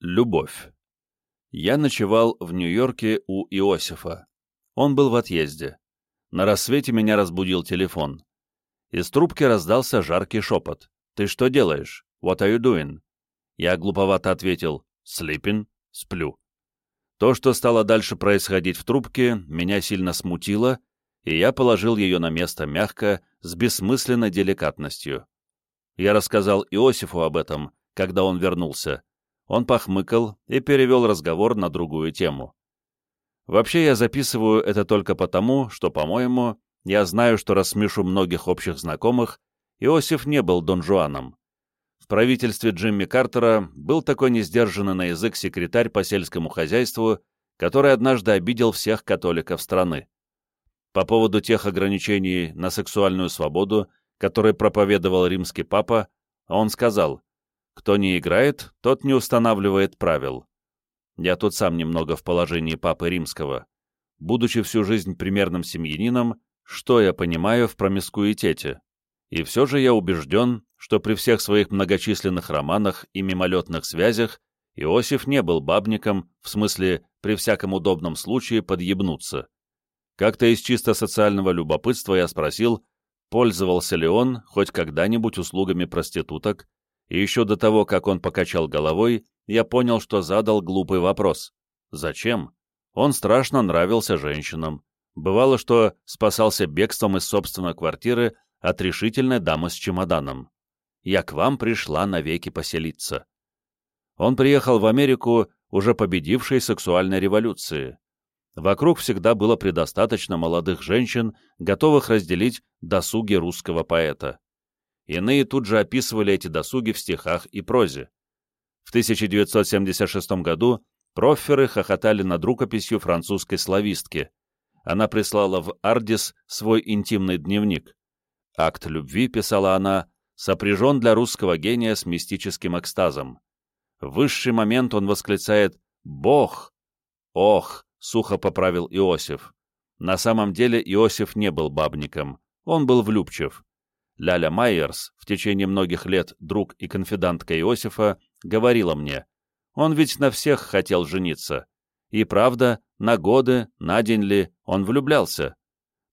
Любовь. Я ночевал в Нью-Йорке у Иосифа. Он был в отъезде. На рассвете меня разбудил телефон. Из трубки раздался жаркий шепот. «Ты что делаешь? What are you doing?» Я глуповато ответил. «Sleeping. Сплю». То, что стало дальше происходить в трубке, меня сильно смутило, и я положил ее на место мягко, с бессмысленной деликатностью. Я рассказал Иосифу об этом, когда он вернулся. Он похмыкал и перевел разговор на другую тему. Вообще я записываю это только потому, что, по-моему, я знаю, что рассмешу многих общих знакомых, Иосиф не был Дон Жуаном. В правительстве Джимми Картера был такой несдержанный на язык секретарь по сельскому хозяйству, который однажды обидел всех католиков страны. По поводу тех ограничений на сексуальную свободу, которые проповедовал римский папа, он сказал, «Кто не играет, тот не устанавливает правил». Я тут сам немного в положении папы римского. Будучи всю жизнь примерным семьянином, что я понимаю в промискуитете? И все же я убежден, что при всех своих многочисленных романах и мимолетных связях Иосиф не был бабником, в смысле при всяком удобном случае подъебнуться. Как-то из чисто социального любопытства я спросил, пользовался ли он хоть когда-нибудь услугами проституток, и еще до того, как он покачал головой, я понял, что задал глупый вопрос. Зачем? Он страшно нравился женщинам. Бывало, что спасался бегством из собственной квартиры от решительной дамы с чемоданом. «Я к вам пришла навеки поселиться». Он приехал в Америку, уже победившей сексуальной революции. Вокруг всегда было предостаточно молодых женщин, готовых разделить досуги русского поэта. Иные тут же описывали эти досуги в стихах и прозе. В 1976 году проферы хохотали над рукописью французской славистки. Она прислала в Ардис свой интимный дневник. Акт любви, писала она, сопряжен для русского гения с мистическим экстазом. В высший момент он восклицает «Бог!» «Ох!» — сухо поправил Иосиф. На самом деле Иосиф не был бабником, он был влюбчив. Ляля Майерс, в течение многих лет друг и конфидантка Иосифа, говорила мне, он ведь на всех хотел жениться. И правда, на годы, на день ли, он влюблялся.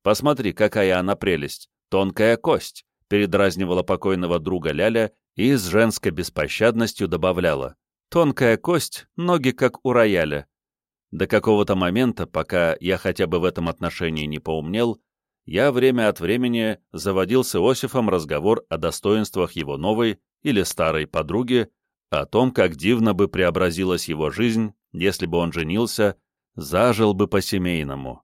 Посмотри, какая она прелесть, тонкая кость, передразнивала покойного друга Ляля и с женской беспощадностью добавляла. Тонкая кость, ноги как у рояля. До какого-то момента, пока я хотя бы в этом отношении не поумнел, я время от времени заводил с Иосифом разговор о достоинствах его новой или старой подруги, о том, как дивно бы преобразилась его жизнь, если бы он женился, зажил бы по-семейному.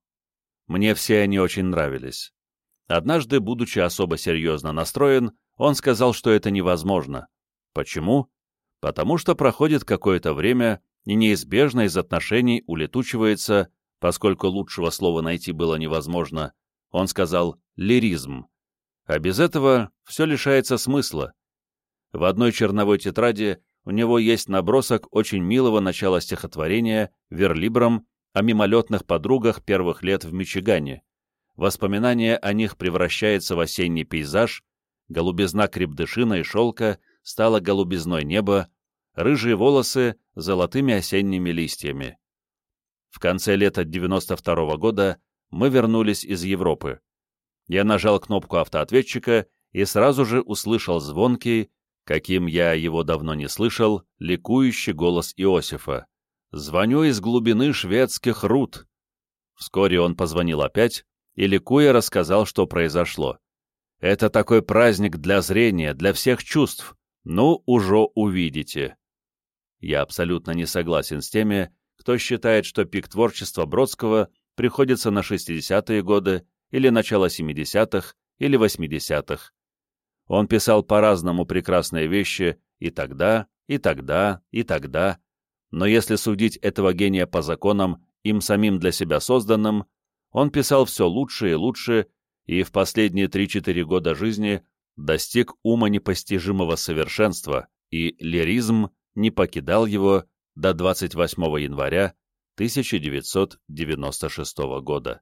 Мне все они очень нравились. Однажды, будучи особо серьезно настроен, он сказал, что это невозможно. Почему? Потому что проходит какое-то время, и неизбежно из отношений улетучивается, поскольку лучшего слова найти было невозможно, он сказал «лиризм». А без этого все лишается смысла. В одной черновой тетради у него есть набросок очень милого начала стихотворения «Верлибром» о мимолетных подругах первых лет в Мичигане. Воспоминание о них превращается в осенний пейзаж, голубизна крепдышина и шелка стала голубизной неба, рыжие волосы — золотыми осенними листьями. В конце лета 92 -го года мы вернулись из Европы. Я нажал кнопку автоответчика и сразу же услышал звонкий, каким я его давно не слышал, ликующий голос Иосифа. «Звоню из глубины шведских руд». Вскоре он позвонил опять и, ликуя, рассказал, что произошло. «Это такой праздник для зрения, для всех чувств. Ну, уже увидите». Я абсолютно не согласен с теми, кто считает, что пик творчества Бродского приходится на 60-е годы или начало 70-х или 80-х. Он писал по-разному прекрасные вещи и тогда, и тогда, и тогда, но если судить этого гения по законам, им самим для себя созданным, он писал все лучше и лучше, и в последние 3-4 года жизни достиг ума непостижимого совершенства, и лиризм не покидал его до 28 января 1996 года.